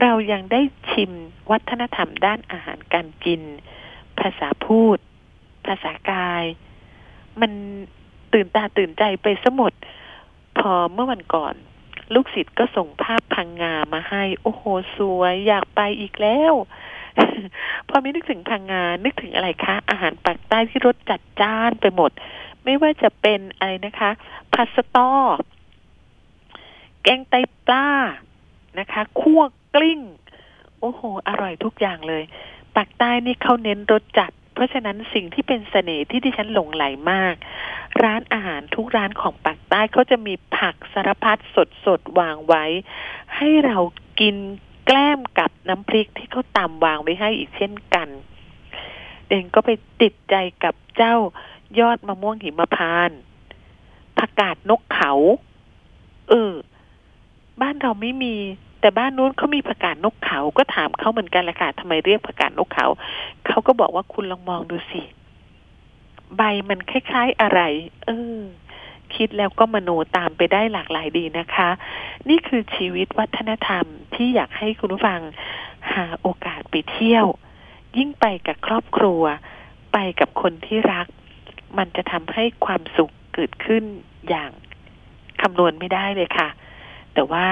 เรายังได้ชิมวัฒนธรรมด้านอาหารการกิน ภาษาพูด ภาษากาย มันตื่นตาตื่นใจไปสมดพอเมื่อวันก่อน ลูกศิษย์ก็ส่งภาพพังงามาให้ โอ้โห สวย อยากไปอีกแล้ว พอมีนึกถึงพังงา นึกถึงอะไรคะ อาหารปากใต้ที่รสจัดจ้านไปหมด ไม่ว่าจะเป็นอะไรนะคะพาสต้อแกงไตปลานะคะคั่วกลิ้ง โอ้โห อร่อยทุกอย่างเลย ปากใต้นี่เขาเน้นรสจัด เพราะฉะนั้นสิ่งที่เป็นเสน่ห์ที่ดิฉันหลงไหลมาก ร้านอาหารทุกร้านของปากใต้เขาจะมีผักสารพัดสดสดวางไว้ ให้เรากินแกล้มกับน้ำพริกที่เขาตำวางไว้ให้อีกเช่นกัน เดนก็ไปติดใจกับเจ้ายอดมะม่วงหิมพานต์ผักกาดนกเขา เออ บ้านเราไม่มี แต่บ้านนู้นเขามีผักกาดนกเขา ก็ถามเขาเหมือนกันแหละค่ะทำไมเรียกผักกาดนกเขา เขาก็บอกว่าคุณลองมองดูสิ ใบมันคล้ายๆอะไร เออ คิดแล้วก็มโนตามไปได้หลากหลายดีนะคะ นี่คือชีวิตวัฒนธรรมที่อยากให้คุณผู้ฟังหาโอกาสไปเที่ยว ยิ่งไปกับครอบครัว ไปกับคนที่รัก มันจะทำให้ความสุขเกิดขึ้นอย่างคำนวณไม่ได้เลยค่ะ แต่ว่า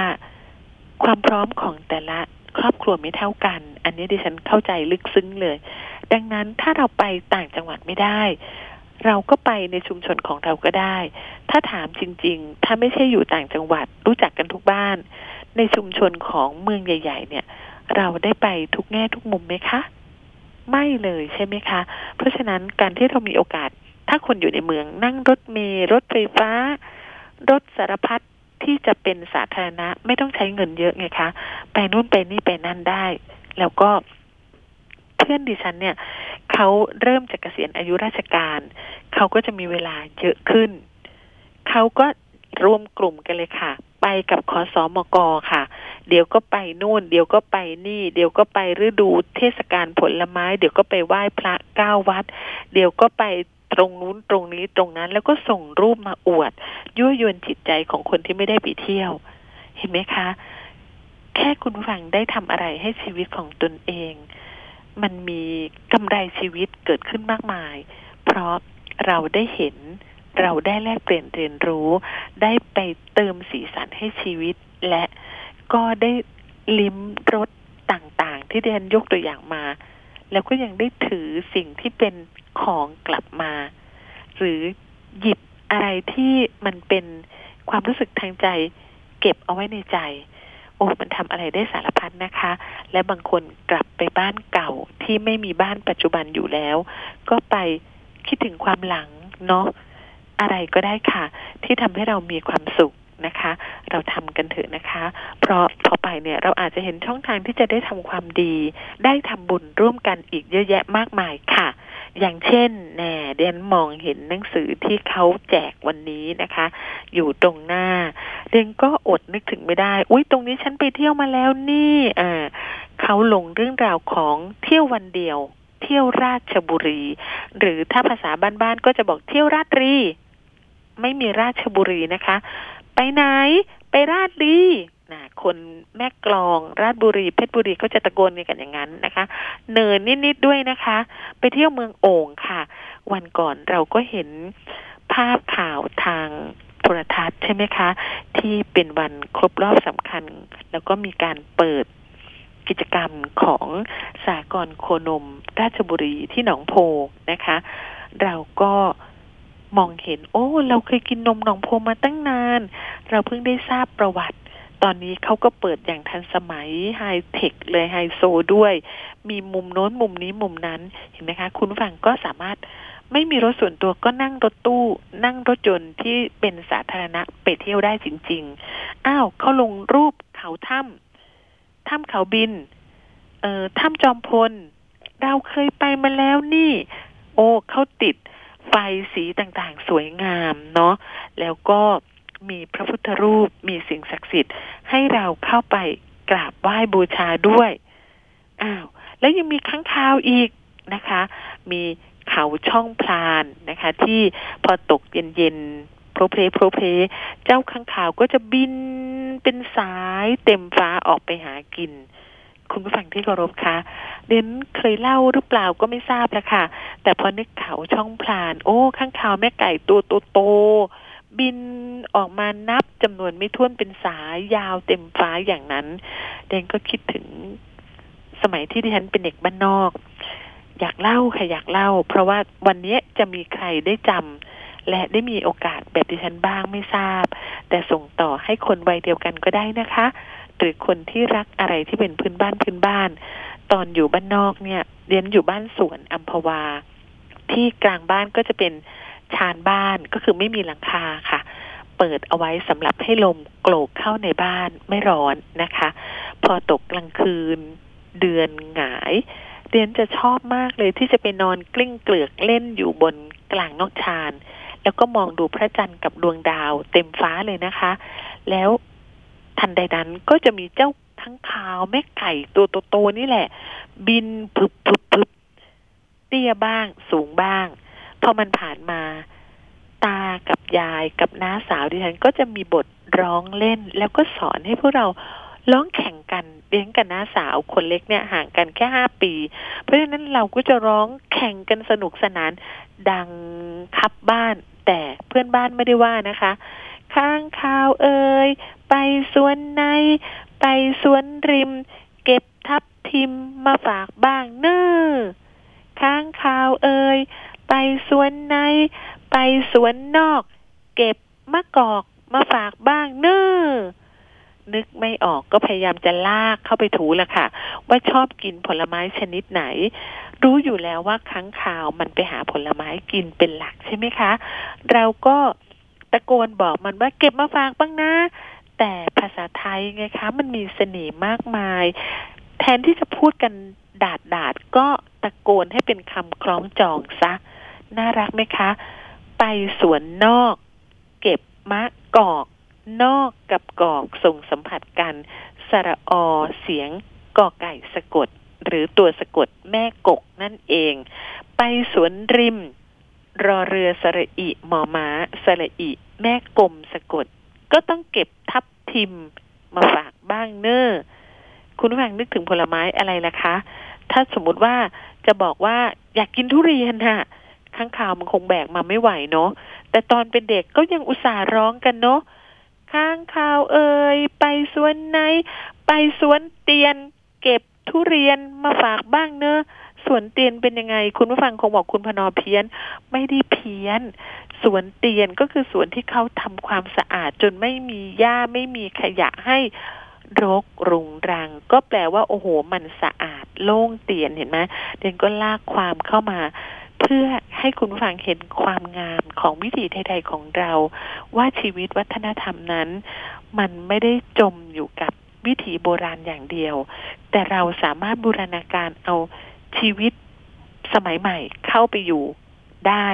ความพร้อมของแต่ละครอบครัวไม่เท่ากัน อันนี้ดิฉันเข้าใจลึกซึ้งเลย ดังนั้นถ้าเราไปต่างจังหวัดไม่ได้ เราก็ไปในชุมชนของเราก็ได้ ถ้าถามจริง ๆ ถ้าไม่ใช่อยู่ต่างจังหวัด รู้จักกันทุกบ้าน ในชุมชนของเมืองใหญ่ ๆ เนี่ย เราได้ไปทุกแง่ทุกมุมไหมคะ ไม่เลยใช่ไหมคะ เพราะฉะนั้นการที่เรามีโอกาส ถ้าคนอยู่ในเมืองนั่งรถเมล์รถไฟฟ้ารถสารพัด ที่จะเป็นสาธารณะ ไม่ต้องใช้เงินเยอะไงคะ ไปนู่นไปนี่ไปนั่นได้ แล้วก็เพื่อนดิฉันเนี่ยเขาเริ่มจากเกษียณอายุราชการ เขาก็จะมีเวลาเยอะขึ้น เขาก็รวมกลุ่มกันเลยค่ะ ไปกับคอสอมกค่ะ เดี๋ยวก็ไปนู่น เดี๋ยวก็ไปนี่ เดี๋ยวก็ไปฤดูเทศกาลผลไม้ เดี๋ยวก็ไปไหว้พระเก้าวัด เดี๋ยวก็ไป ตรงนู้นตรงนี้ตรงนั้น แล้วก็ส่งรูปมาอวด ยั่วยวนจิตใจของคนที่ไม่ได้ไปเที่ยว เห็นไหมคะ แค่คุณฟังได้ทำอะไรให้ชีวิตของตนเอง มันมีกำไรชีวิตเกิดขึ้นมากมาย เพราะเราได้เห็นเราได้แลกเปลี่ยนเรียนรู้ ได้ไปเติมสีสันให้ชีวิต และก็ได้ลิ้มรสต่างๆ ที่เดนยกตัวอย่างมา แล้วก็ยังได้ถือสิ่งที่เป็น ของกลับมา หรือหยิบอะไรที่มันเป็นความรู้สึกทางใจ เก็บเอาไว้ในใจ โอ้มันทำอะไรได้สารพัดนะคะ และบางคนกลับไปบ้านเก่าที่ไม่มีบ้านปัจจุบันอยู่แล้ว ก็ไปคิดถึงความหลังเนาะอะไรก็ได้ค่ะ ที่ทำให้เรามีความสุขนะคะ เราทำกันเถอะนะคะ เพราะพอไปเนี่ยเราอาจจะเห็นช่องทางที่จะได้ทำความดี ได้ทำบุญร่วมกันอีกเยอะแยะมากมายค่ะ อย่างเช่นแน่เดนมองเห็นหนังสือที่เขาแจกวันนี้นะคะ อยู่ตรงหน้า เดนก็อดนึกถึงไม่ได้ อุ้ยตรงนี้ฉันไปเที่ยวมาแล้วนี่อ่าเขาลงเรื่องราวของเที่ยววันเดียว เที่ยวราชบุรี หรือถ้าภาษาบ้านๆก็จะบอกเที่ยวราตรี ไม่มีราชบุรีนะคะ ไปไหน ไปราชรี นะคนแม่กลองราชบุรีเพชรบุรีก็จะตะโกนกันอย่างนั้นนะคะ เนินนิดๆด้วยนะคะ ไปเที่ยวเมืองโอ่งค่ะ วันก่อนเราก็เห็นภาพข่าวทางโทรทัศน์ใช่ไหมคะ ที่เป็นวันครบรอบสำคัญ แล้วก็มีการเปิดกิจกรรมของสากลโคนม ราชบุรีที่หนองโพนะคะ เราก็มองเห็น โอ้ เราเคยกินนมหนองโพมาตั้งนาน เราเพิ่งได้ทราบประวัติ ตอนนี้เขาก็เปิดอย่างทันสมัยไฮเทคเลยไฮโซด้วย มีมุมโน้นมุมนี้มุมนั้นเห็นไหมคะ คุณฟังก็สามารถไม่มีรถส่วนตัวก็นั่งรถตู้ นั่งรถยนต์ที่เป็นสาธารณะไปเที่ยวได้จริง ๆ อ้าวเขาลงรูปเขาถ้ำถ้ำเขาบิน เอ่อถ้ำจอมพล เราเคยไปมาแล้วนี่ โอ้เขาติดไฟสีต่างๆ สวยงามเนาะแล้วก็ มีพระพุทธรูป มีสิ่งศักดิ์สิทธิ์ ให้เราเข้าไปกราบไหว้บูชาด้วยอ้าวแล้วยังมีข้างคาวอีกนะคะ มีเขาช่องพลานนะคะ ที่พอตกเย็นๆโปรเพโปรเพเจ้าข้างคาวก็จะบินเป็นสายเต็มฟ้าออกไปหากิน คุณผู้ฟังที่เคารพคะเดนเคยเล่าหรือเปล่าก็ไม่ทราบแล้วค่ะ แต่พอนึกเขาช่องพลาน โอ้ข้างคาวแม่ไก่ตัวโตๆ บินออกมานับจำนวนไม่ท้วนเป็นสายยาวเต็มฟ้าอย่างนั้นเดนก็คิดถึงสมัยที่ดิฉันเป็นเด็กบ้านนอก อยากเล่าค่ะอยากเล่า เพราะว่าวันนี้จะมีใครได้จำและได้มีโอกาสแบบดิฉันบ้างไม่ทราบ แต่ส่งต่อให้คนวัยเดียวกันก็ได้นะคะ หรือคนที่รักอะไรที่เป็นพื้นบ้านพื้นบ้าน ตอนอยู่บ้านนอกเนี่ยเรียนอยู่บ้านสวนอัมพวา ที่กลางบ้านก็จะเป็น ชานบ้านก็คือไม่มีหลังคาค่ะ เปิดเอาไว้สำหรับให้ลมโกรกเข้าในบ้านไม่ร้อนนะคะ พอตกกลางคืนเดือนหงายเรียนจะชอบมากเลยที่จะไปนอนกลิ้งเกลือกเล่นอยู่บนกลางนอกชาน แล้วก็มองดูพระจันทร์กับดวงดาวเต็มฟ้าเลยนะคะ แล้วทันใดนั้นก็จะมีเจ้าทั้งขาวแม่ไก่ตัวโตๆนี่แหละ บินพึบพึบพึบเตี้ยบ้าง สูงบ้าง อมันผ่านมาตากับยายกับน้าสาวดิฉันก็จะมีบทร้องเล่น แล้วก็สอนให้พวกเราร้องแข่งกันเลี้ยงกับน้าสาวคนเล็กเนี่ยห่างกันแค่ห้าปี เพราะฉะนั้นเราก็จะร้องแข่งกันสนุกสนาน ดังคับบ้าน แต่เพื่อนบ้านไม่ได้ว่านะคะ ข้างข่าวเอ่ยไปสวนใน ไปสวนริม เก็บทับทิมมาฝากบ้างเนอ้อข้างข่าวเอ่ย ไปสวนใน ไปสวนนอก เก็บมะกอกมาฝากบ้างเน้อนึกไม่ออกก็พยายามจะลากเข้าไปถูละค่ะ ว่าชอบกินผลไม้ชนิดไหน รู้อยู่แล้วว่าค้างคาวมันไปหาผลไม้กินเป็นหลักใช่ไหมคะ เราก็ตะโกนบอกมันว่าเก็บมาฝากบ้างนะ แต่ภาษาไทยไงคะ มันมีเสน่ห์มากมาย แทนที่จะพูดกันดาดดาดก็ตะโกนให้เป็นคำคล้องจองซะ น่ารักไหมคะ ไปสวนนอก เก็บมะกอก นอกกับกอกส่งสัมผัสกัน สระอเสียงกอไก่สะกด หรือตัวสะกดแม่กกนั่นเอง ไปสวนริม รอเรือสระอิหมอม้าสระอิ แม่กลมสะกด ก็ต้องเก็บทับทิมมาฝากบ้างเนอ้อคุณผู้ฟังนึกถึงผลไม้อะไรล่ะคะ ถ้าสมมติว่าจะบอกว่าอยากกินทุเรียนน่ะ ข้างข่าวมันคงแบกมาไม่ไหวเนาะแต่ตอนเป็นเด็กก็ยังอุตส่าห์ร้องกันเนาะข้างข่าวเอ่ยไปสวนไหน ไปสวนเตียน เก็บทุเรียนมาฝากบ้างเนอะสวนเตียนเป็นยังไง คุณผู้ฟังคงบอกคุณพนอเพี้ยน ไม่ได้เพี้ยน สวนเตียนก็คือสวนที่เขาทำความสะอาดจนไม่มีหญ้าไม่มีขยะให้รกรุงรัง ก็แปลว่าโอ้โห มันสะอาดโล่งเตียนเห็นไหมเดนก็ลากความเข้ามา เพื่อให้คุณฟังเห็นความงามของวิถีไทยๆของเรา ว่าชีวิตวัฒนธรรมนั้น มันไม่ได้จมอยู่กับวิถีโบราณอย่างเดียว แต่เราสามารถบูรณาการเอาชีวิตสมัยใหม่เข้าไปอยู่ได้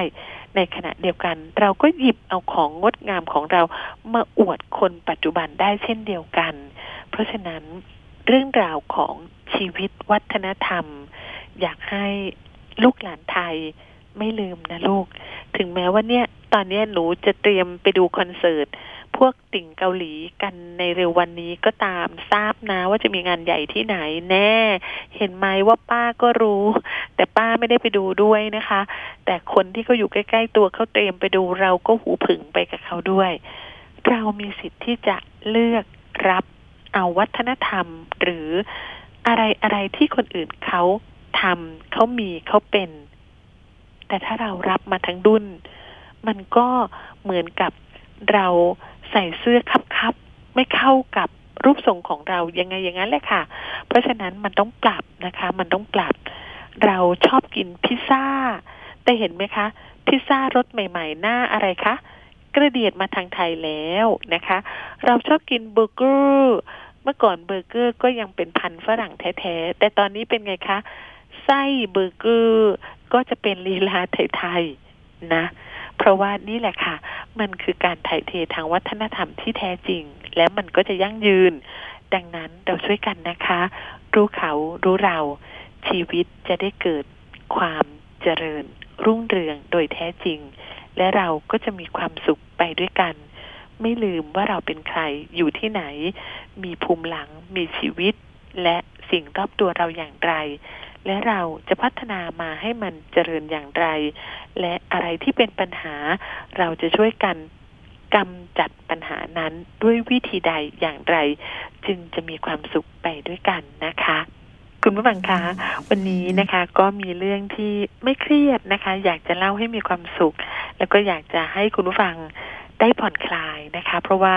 ในขณะเดียวกัน เราก็หยิบเอาของงดงามของเรามาอวดคนปัจจุบันได้เช่นเดียวกัน เพราะฉะนั้นเรื่องราวของชีวิตวัฒนธรรม อยากให้ ลูกหลานไทยไม่ลืมนะลูก ถึงแม้ว่าเนี่ย ตอนนี้หนูจะเตรียมไปดูคอนเสิร์ต พวกติ่งเกาหลีกันในเร็ววันนี้ก็ตามทราบนะว่าจะมีงานใหญ่ที่ไหนแน่ เห็นไหมว่าป้าก็รู้ แต่ป้าไม่ได้ไปดูด้วยนะคะ แต่คนที่เขาอยู่ใกล้ ๆ ตัวเขาเตรียมไปดูเราก็หูผึ่งไปกับเขาด้วย เรามีสิทธิ์ที่จะเลือกรับเอาวัฒนธรรมหรืออะไรอะไรที่คนอื่นเขา ทำเขามีเขาเป็น แต่ถ้าเรารับมาทั้งดุนมันก็เหมือนกับเราใส่เสื้อคับๆไม่เข้ากับรูปทรงของเรายังไงอย่างนั้นแหละค่ะ เพราะฉะนั้นมันต้องปรับนะคะ มันต้องปรับ เราชอบกินพิซซ่า แต่เห็นไหมคะ พิซซ่ารสใหม่ ๆ หน้าอะไรคะกระเดียดมาทางไทยแล้วนะคะ เราชอบกินเบอร์เกอร์ เมื่อก่อนเบอร์เกอร์ก็ยังเป็นพันธุ์ฝรั่งแท้ๆ แต่ตอนนี้เป็นไงคะ ไส้เบอร์เกอร์ก็จะเป็นลีลาไทยๆนะ เพราะว่านี่แหละค่ะ มันคือการถ่ายเททางวัฒนธรรมที่แท้จริง และมันก็จะยั่งยืน ดังนั้นเราช่วยกันนะคะ รู้เขารู้เรา ชีวิตจะได้เกิดความเจริญ รุ่งเรืองโดยแท้จริง และเราก็จะมีความสุขไปด้วยกัน ไม่ลืมว่าเราเป็นใครอยู่ที่ไหน มีภูมิหลัง มีชีวิต และสิ่งรอบตัวเราอย่างไร และเราจะพัฒนามาให้มันเจริญอย่างไร และอะไรที่เป็นปัญหา เราจะช่วยกันกำจัดปัญหานั้นด้วยวิธีใดอย่างไร จึงจะมีความสุขไปด้วยกันนะคะคุณผู้ฟังคะวันนี้นะคะก็มีเรื่องที่ไม่เครียดนะคะ อยากจะเล่าให้มีความสุข แล้วก็อยากจะให้คุณผู้ฟังได้ผ่อนคลายนะคะ เพราะว่า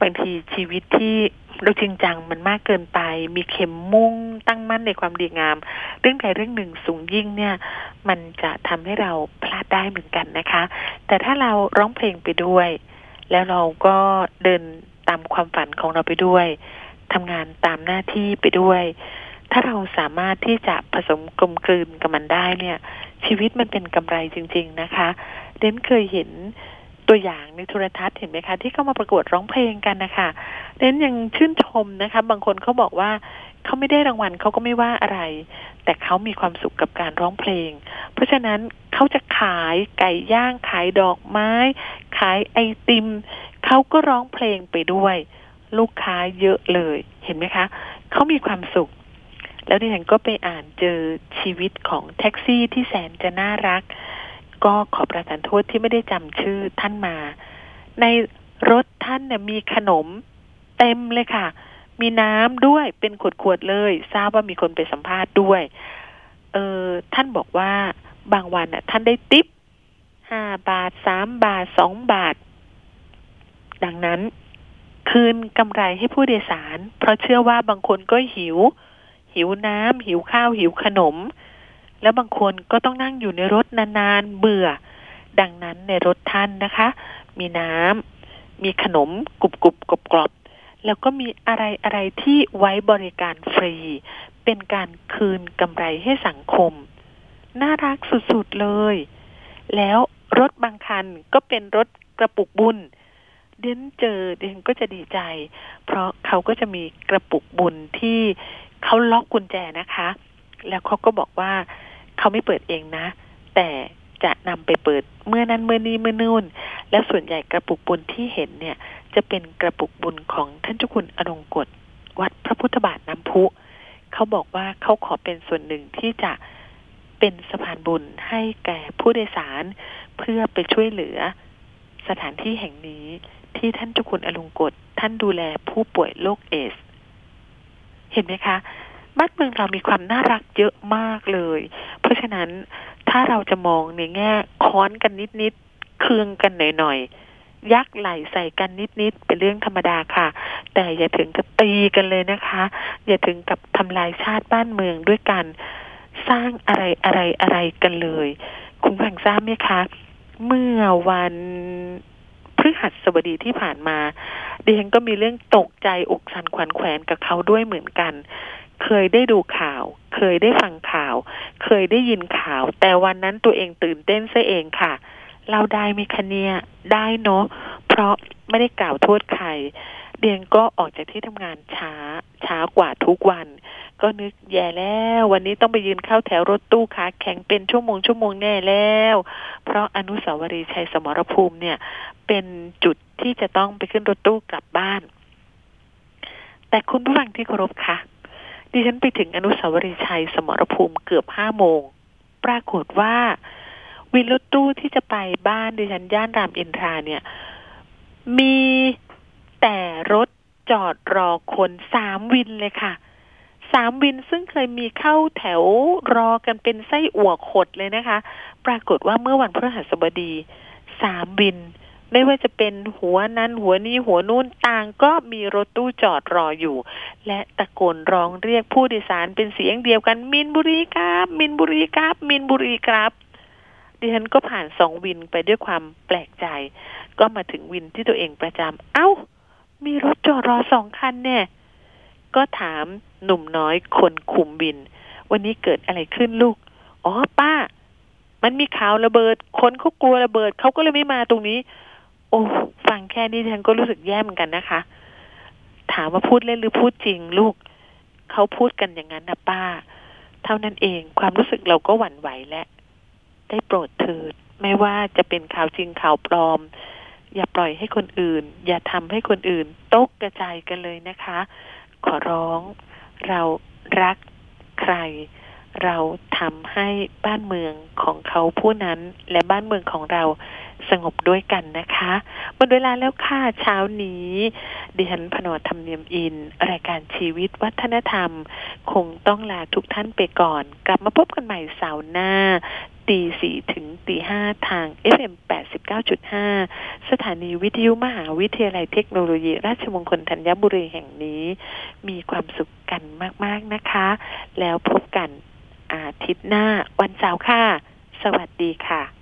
บางทีชีวิตที่ เราจริงจังมันมากเกินไป มีเข็มมุ่งตั้งมั่นในความดีงาม เรื่องใดเรื่องหนึ่งสูงยิ่งเนี่ย มันจะทำให้เราพลาดได้เหมือนกันนะคะ แต่ถ้าเราร้องเพลงไปด้วย แล้วเราก็เดินตามความฝันของเราไปด้วยทำงานตามหน้าที่ไปด้วย ถ้าเราสามารถที่จะผสมกลมกลืนกับมันได้เนี่ย ชีวิตมันเป็นกำไรจริง ๆนะคะ เดนเคยเห็น ตัวอย่างในโทรทัศน์เห็นไหมคะที่เข้ามาประกวดร้องเพลงกันนะคะเน้นยังชื่นชมนะคะ บางคนเขาบอกว่าเขาไม่ได้รางวัลเขาก็ไม่ว่าอะไร แต่เขามีความสุขกับการร้องเพลง เพราะฉะนั้นเขาจะขายไก่ย่างขายดอกไม้ ขายไอติมเขาก็ร้องเพลงไปด้วย ลูกค้าเยอะเลยเห็นไหมคะเขามีความสุข แล้วดิฉันก็ไปอ่านเจอชีวิตของแท็กซี่ที่แสนจะน่ารัก ก็ขอประทานโทษที่ไม่ได้จำชื่อท่านมา ในรถท่านเนี่ยมีขนมเต็มเลยค่ะ มีน้ำด้วยเป็นขวดๆเลย ทราบว่ามีคนไปสัมภาษณ์ด้วย เออท่านบอกว่าบางวันน่ะ ท่านได้ติปห้าบาทสามบาทสองบาท ดังนั้น คืนกำไรให้ผู้โดยสาร เพราะเชื่อว่าบางคนก็หิว หิวน้ำหิวข้าวหิวขนม แล้วบางคนก็ต้องนั่งอยู่ในรถนานๆเบื่อ ดังนั้นในรถท่านนะคะ มีน้ำมีขนมกรุบกรุบกรอบกรอบแล้วก็มีอะไรอะไรที่ไว้บริการฟรี เป็นการคืนกำไรให้สังคม น่ารักสุดๆเลย แล้วรถบางคันก็เป็นรถกระปุกบุญเดินเจอเดนก็จะดีใจ เพราะเขาก็จะมีกระปุกบุญที่เขาล็อกกุญแจนะคะ แล้วเขาก็บอกว่า เขาไม่เปิดเองนะ แต่จะนำไปเปิดเมื่อนั้นเมื่อนี้เมื่อนู่น แล้วส่วนใหญ่กระปุกบุญที่เห็นเนี่ย จะเป็นกระปุกบุญของท่านเจ้าคุณอรงกฎวัดพระพุทธบาทน้ำพุเขาบอกว่าเขาขอเป็นส่วนหนึ่งที่จะเป็นสะพานบุญให้แก่ผู้โดยสารเพื่อไปช่วยเหลือสถานที่แห่งนี้ที่ท่านเจ้าคุณอรงกฎท่านดูแลผู้ป่วยโรคเอส เห็นไหมคะ บ้านเมืองเรามีความน่ารักเยอะมากเลย เพราะฉะนั้นถ้าเราจะมองในแง่ค้อนกันนิดๆเคืองกันหน่อยๆยักไหลใส่กันนิดๆเป็นเรื่องธรรมดาค่ะ แต่อย่าถึงกับตีกันเลยนะคะ อย่าถึงกับทำลายชาติบ้านเมืองด้วยกันสร้างอะไรอะไรอะไรกันเลย คุณฟังทราบไหมคะ เมื่อวันพฤหัสบดีที่ผ่านมาดิฉันก็มีเรื่องตกใจอกสันขวัญแขวนกับเขาด้วยเหมือนกัน เคยได้ดูข่าว เคยได้ฟังข่าว เคยได้ยินข่าว แต่วันนั้นตัวเองตื่นเต้นซะเองค่ะ เราได้มีคะเนียได้เนาะเพราะไม่ได้กล่าวโทษใครเดียนก็ออกจากที่ทำงานช้าช้ากว่าทุกวัน ก็นึกแย่แล้ว วันนี้ต้องไปยืนเข้าแถวรถตู้ขาแข็งเป็นชั่วโมงชั่วโมงแน่แล้ว เพราะอนุสาวรีย์ชัยสมรภูมิเนี่ย เป็นจุดที่จะต้องไปขึ้นรถตู้กลับบ้าน แต่คุณผู้ฟังที่เคารพคะ ดิฉันไปถึงอนุสาวรีย์ชัยสมรภูมิเกือบห้าโมง ปรากฏว่าวินรถตู้ที่จะไปบ้านดิฉันย่านรามอินทราเนี่ย มีแต่รถจอดรอคนสามวินเลยค่ะสามวินซึ่งเคยมีเข้าแถวรอกันเป็นไส้อั่วขดเลยนะคะ ปรากฏว่าเมื่อวันพฤหัสบดีสามวิน ไม่ว่าจะเป็นหัวนั้นหัวนี้หัวนู่นต่างก็มีรถตู้จอดรออยู่ และตะโกนร้องเรียกผู้โดยสารเป็นเสียงเดียวกันมินบุรีครับ มินบุรีครับ มินบุรีครับ ดิฉันก็ผ่านสองวินไปด้วยความแปลกใจ ก็มาถึงวินที่ตัวเองประจำเอ้า มีรถจอดรอสองคันเน่ก็ถามหนุ่มน้อยคนคุมบิน วันนี้เกิดอะไรขึ้นลูก อ๋อป้า มันมีข่าวระเบิด คนเขากลัวระเบิด เขาก็เลยไม่มาตรงนี้ โอ้ฟังแค่นี้ฉันก็รู้สึกแย่เหมือนกันนะคะ ถามว่าพูดเล่นหรือพูดจริง ลูกเขาพูดกันอย่างนั้นนะป้า เท่านั้นเองความรู้สึกเราก็หวั่นไหวและได้โปรดเถิดไม่ว่าจะเป็นข่าวจริงข่าวปลอม อย่าปล่อยให้คนอื่น อย่าทำให้คนอื่น ตกกระจายกันเลยนะคะ ขอร้องเรารักใคร เราทำให้บ้านเมืองของเขาผู้นั้นและบ้านเมืองของเรา สงบด้วยกันนะคะหมดเวลาแล้วค่ะเช้านี้ดิฉันพนอธรรมเนียมอิน รายการชีวิตวัฒนธรรม คงต้องลาทุกท่านไปก่อน กลับมาพบกันใหม่เสาร์หน้าตีสี่ถึงตีห้าทาง FM 89.5 สถานีวิทยุมหาวิทยาลัยเทคโนโลยี ราชมงคลธัญบุรีแห่งนี้ มีความสุขกันมาก ๆ นะคะ แล้วพบกันอาทิตย์หน้าวันเสาร์ค่ะ สวัสดีค่ะ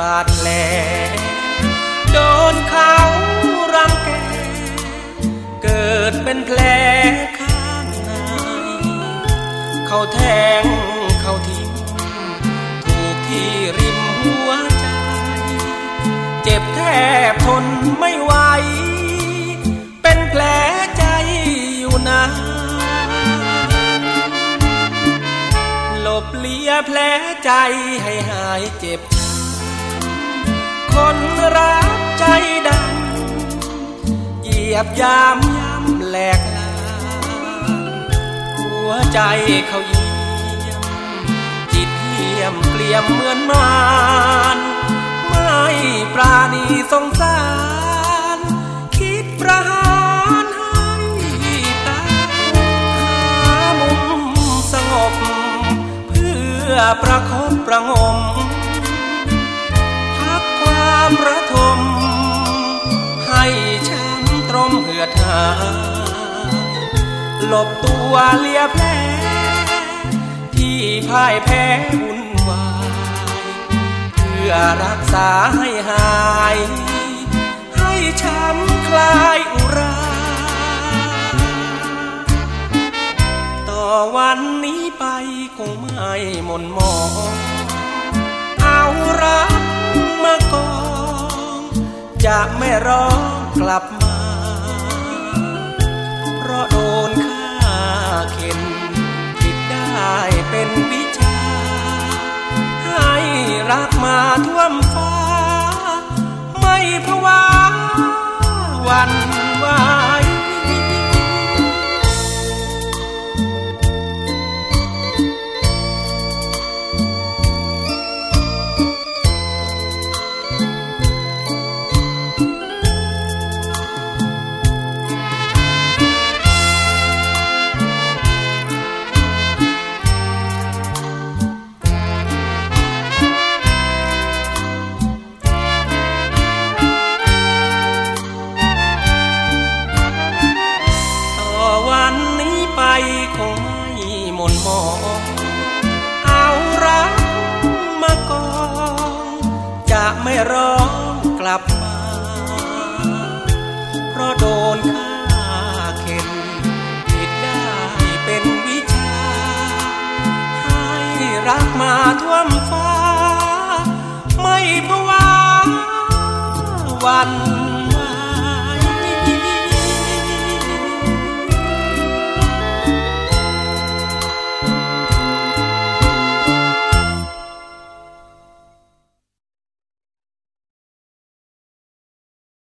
บาดแผลโดนเขารังแก เกิดเป็นแผลข้างในเขาแทงเขาทิ้งถูกที่ริมหัวใจ เจ็บแทบทนไม่ไหว เป็นแผลใจอยู่นานหลบเลียแผลใจให้หายเจ็บ คนรักใจดำเหยียบยามย้ำแหลกลาหัวใจเขาเยี่ยม จิตเยี่ยมเกลี่ยมเหมือนมารไม่ปราณีสงสาร คิดประหารให้ตายหามุมสงบ เพื่อประคบประงม ความระทม ให้ช้ำตรมเหือดหายหลบตัวเลียแผลที่พ่ายแพ้วุ่นวาย เพื่อรักษาให้หาย ให้ช้ำคลายอุรา ต่อวันนี้ไปคงไม่หม่นหมอง เอารักมาก่อง จะไม่ร้องกลับมา เพราะโดนฆ่าเข็นผิดได้เป็นวิชา ให้รักมาท่วมฟ้า ไม่พะวาวันวา ร้องกลับมา เพราะโดนฆ่าเข็นผิดได้เป็นวิชา ให้รักมาท่วมฟ้า ไม่พวาวัน